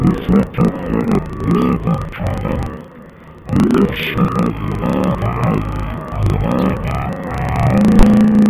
Hizmetlerini yürütmektedir. Büyük şerefine hizmet. Amin.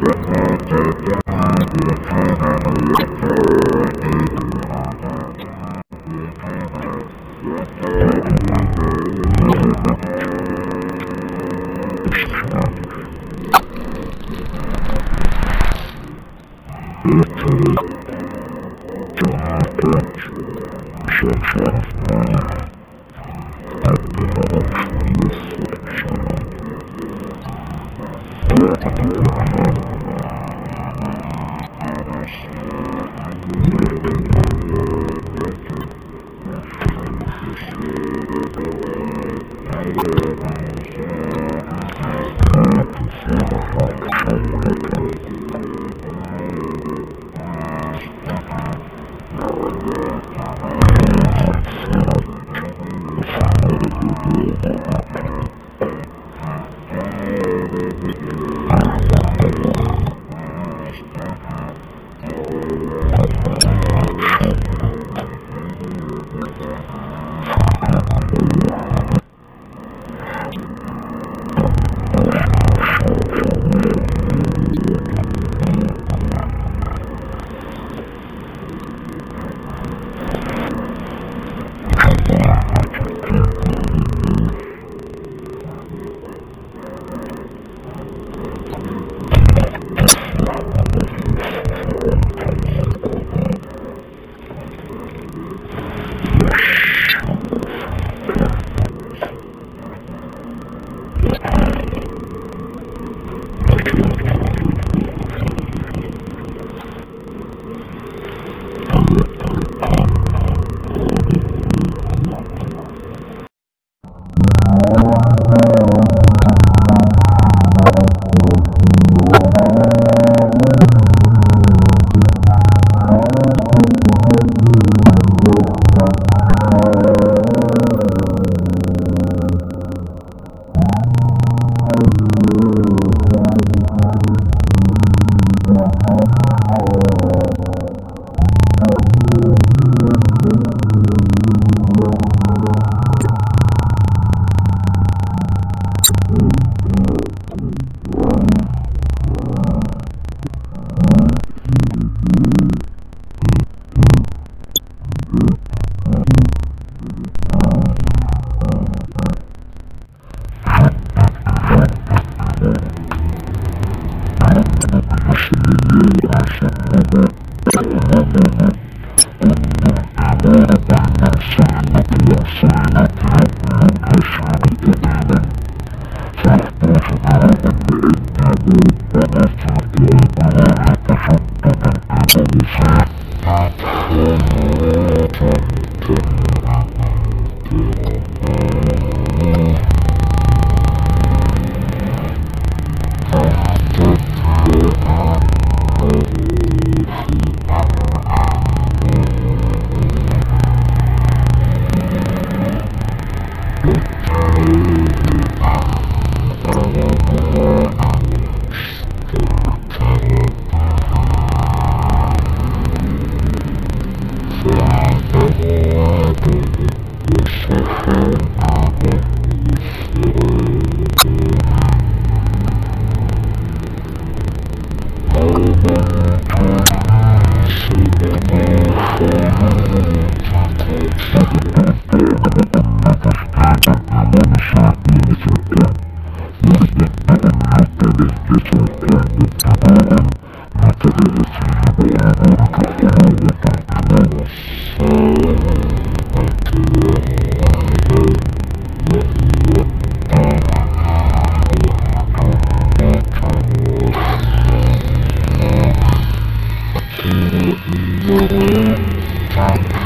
the the the the the the the the the the Thank you.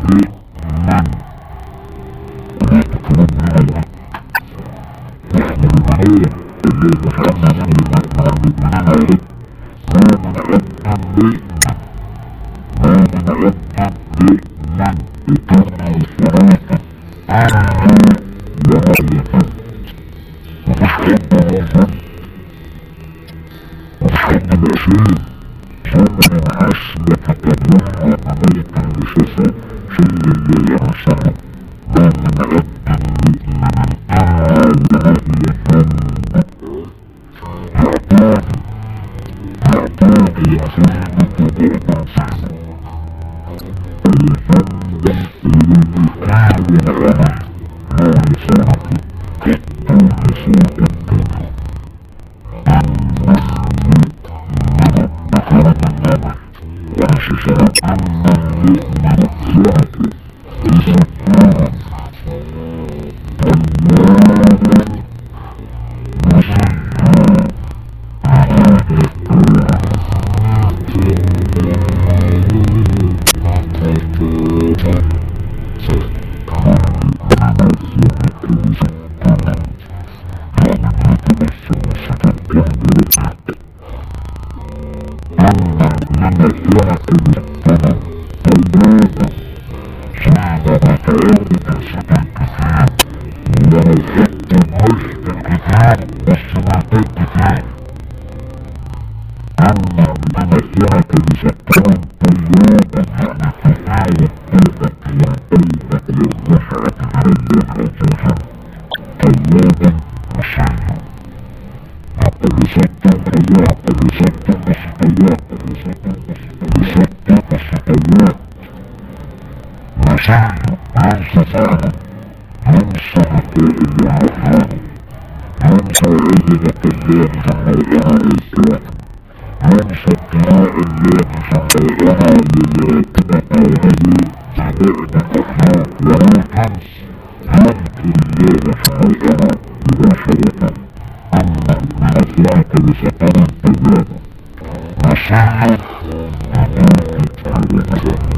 Thank you. شيء جمر حسبك تدل بموت النشفة شيئا لا يعصره ما من عبد مؤمن إلا وهي ذنب يعطاه يعطاه يحبك بعد الفهم الذنب الذي كان على القرآن والصلاة والدخان أما ربنا سيرك بشكل طيب على خصائص طيبة يا طيبة للنحوة عليها فيها طيبا وشاها بشكل حياة بشكل حياة بشكل حياة وشاها عن صفاها عن شهر اللي عرفها من سائل الله فمرأة الكلام من فتناء الله فمرأة للاتنا هذه جميعنا أحنا ولا تنس يمكن الله فمرأة مباشرة أما بأطلاق لسكن التجارة مسيح أمامك على نفسك